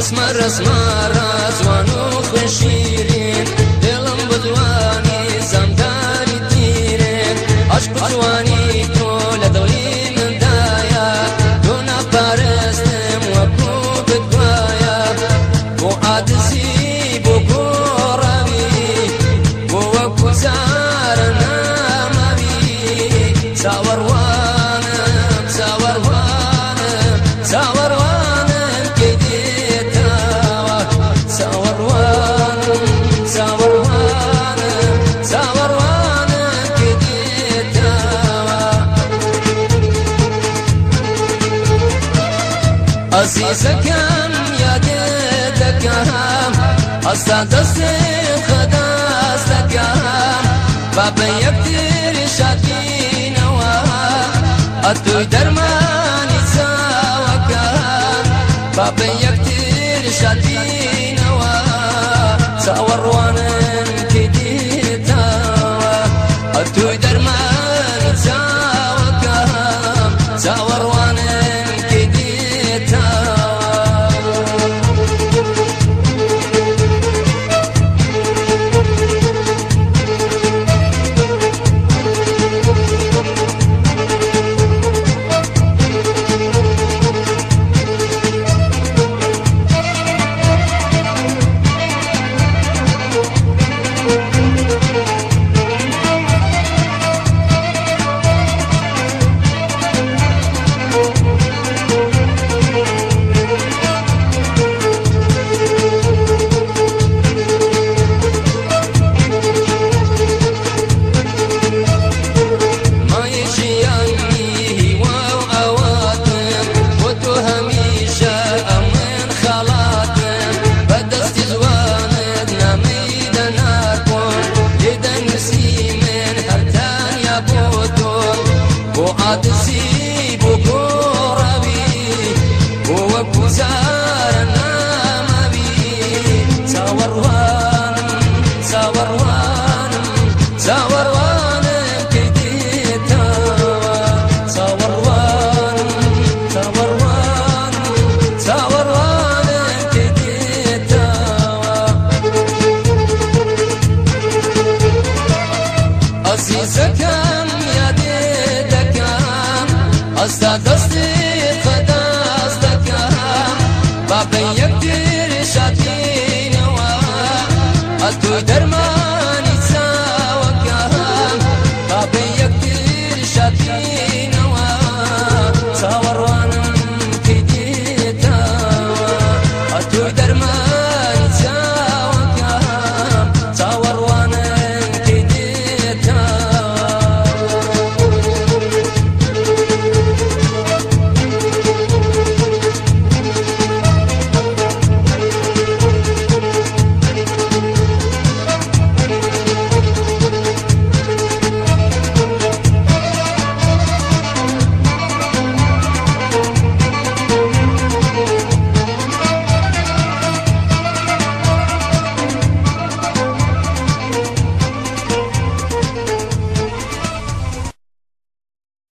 رسمه رسمه رازوان و خوشیرین دلم بدوانی زمداری تیرین عشق جوانی تو لدولی من دایا دو نپرستم و کو بدوایا بو عدزی بو گوروی بو وکو زار ناموی ساور عزیزەکەم یادێ دەکەم ئەستا دەستێ خەداست دەکەم با بە یەکتر شاتینەوە ئەتوی دەرمانی چاوەکەم با بە یەکتر بۆ گۆڕەوی بۆ وەکو زارە نامەوی چاوەڕوانم چاوەڕوانم 每一天。